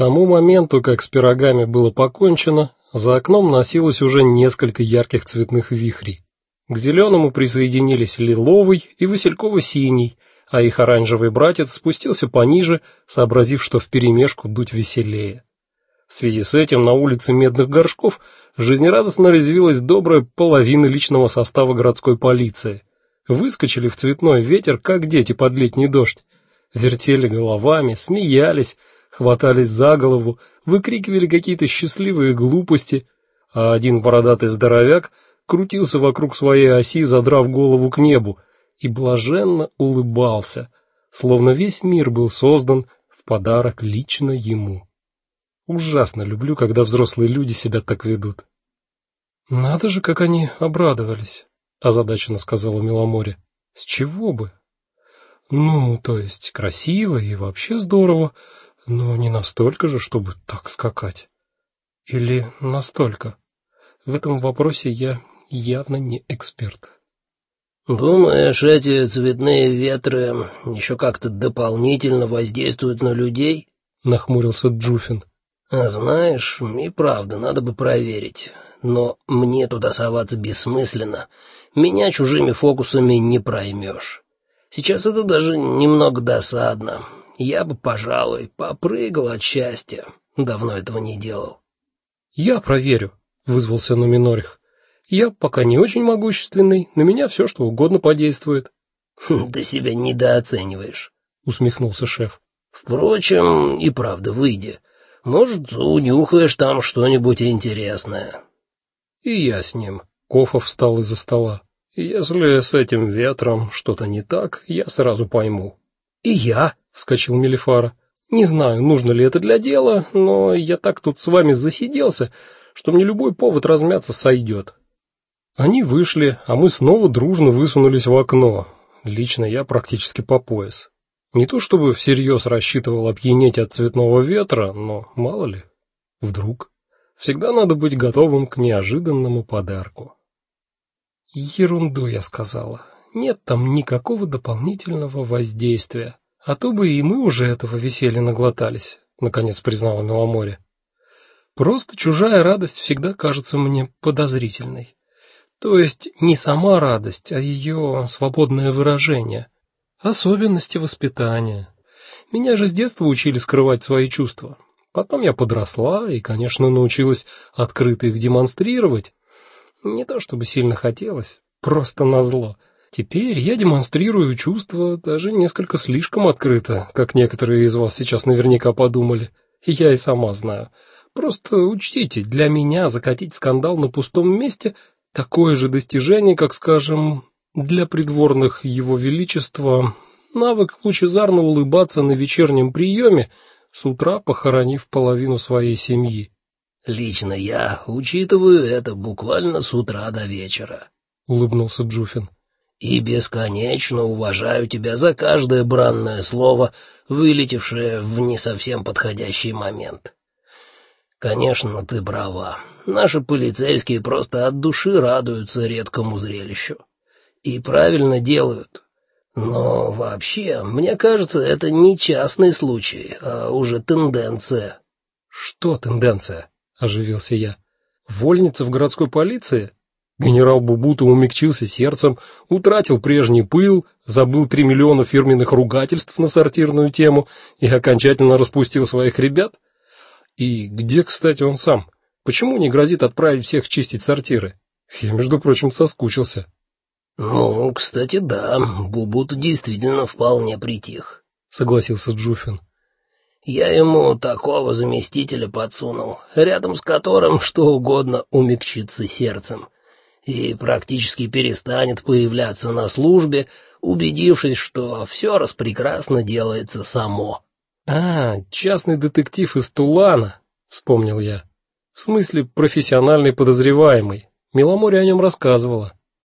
тому моменту, как с пирогами было покончено, за окном носилось уже несколько ярких цветных вихрей. К зеленому присоединились лиловый и васильково-синий, а их оранжевый братец спустился пониже, сообразив, что вперемешку дуть веселее. В связи с этим на улице Медных горшков жизнерадостно резвилась добрая половина личного состава городской полиции. Выскочили в цветной ветер, как дети под летний дождь, вертели головами, смеялись, хватались за голову, выкрикивали какие-то счастливые глупости, а один бородатый здоровяк крутился вокруг своей оси, задрав голову к небу, и блаженно улыбался, словно весь мир был создан в подарок лично ему. Ужасно люблю, когда взрослые люди себя так ведут. Надо же, как они обрадовались, озадаченно сказала Миломоре. С чего бы? Ну, то есть красиво и вообще здорово, но не настолько же, чтобы так скакать. Или настолько. В этом вопросе я явно не эксперт. Думаешь, эти цветные ветры еще как-то дополнительно воздействуют на людей? нахмурился Джуфин. А знаешь, и правда, надо бы проверить. Но мне туда соваться бессмысленно. Меня чужими фокусами не проймешь. Сейчас это даже немного досадно. Я бы, пожалуй, попрыгал от счастья. Давно этого не делал. Я проверю, вызвался Нуминорих. Я пока не очень могущественный, на меня все что угодно подействует. Ты себя недооцениваешь, усмехнулся шеф. Впрочем, и правда, выйди. Может, унюхаешь там что-нибудь интересное. И я с ним. Кофов встал из-за стола. Если с этим ветром что-то не так, я сразу пойму. И я, вскочил Мелифара. Не знаю, нужно ли это для дела, но я так тут с вами засиделся, что мне любой повод размяться сойдет. Они вышли, а мы снова дружно высунулись в окно. Лично я практически по пояс. Не то чтобы всерьез рассчитывал опьянеть от цветного ветра, но мало ли, вдруг. Всегда надо быть готовым к неожиданному подарку. Ерунду я сказала. Нет там никакого дополнительного воздействия. А то бы и мы уже этого веселья наглотались, наконец признала Меломоре. Просто чужая радость всегда кажется мне подозрительной. То есть не сама радость, а ее свободное выражение. Особенности воспитания. Меня же с детства учили скрывать свои чувства. Потом я подросла и, конечно, научилась открыто их демонстрировать. Не то чтобы сильно хотелось, просто назло. Теперь я демонстрирую чувства даже несколько слишком открыто, как некоторые из вас сейчас наверняка подумали. Я и сама знаю. Просто учтите, для меня закатить скандал на пустом месте такое же достижение, как, скажем, для придворных его величества навык лучезарно улыбаться на вечернем приеме, с утра похоронив половину своей семьи. Лично я учитываю это буквально с утра до вечера, улыбнулся Джуфин. И бесконечно уважаю тебя за каждое бранное слово, вылетевшее в не совсем подходящий момент. Конечно, ты права. Наши полицейские просто от души радуются редкому зрелищу и правильно делают. Но вообще, мне кажется, это не частный случай, а уже тенденция. Что тенденция? оживился я. Вольница в городской полиции? Генерал Бубута умягчился сердцем, утратил прежний пыл, забыл три миллиона фирменных ругательств на сортирную тему и окончательно распустил своих ребят. И где, кстати, он сам? Почему не грозит отправить всех чистить сортиры? Я, между прочим, соскучился. Ну, кстати, да, Бубут действительно вполне притих, согласился Джуфин. Я ему такого заместителя подсунул, рядом с которым что угодно умягчится сердцем и практически перестанет появляться на службе, убедившись, что все распрекрасно делается само. А, частный детектив из Тулана, вспомнил я. В смысле, профессиональный подозреваемый. Миломоре о нем рассказывала.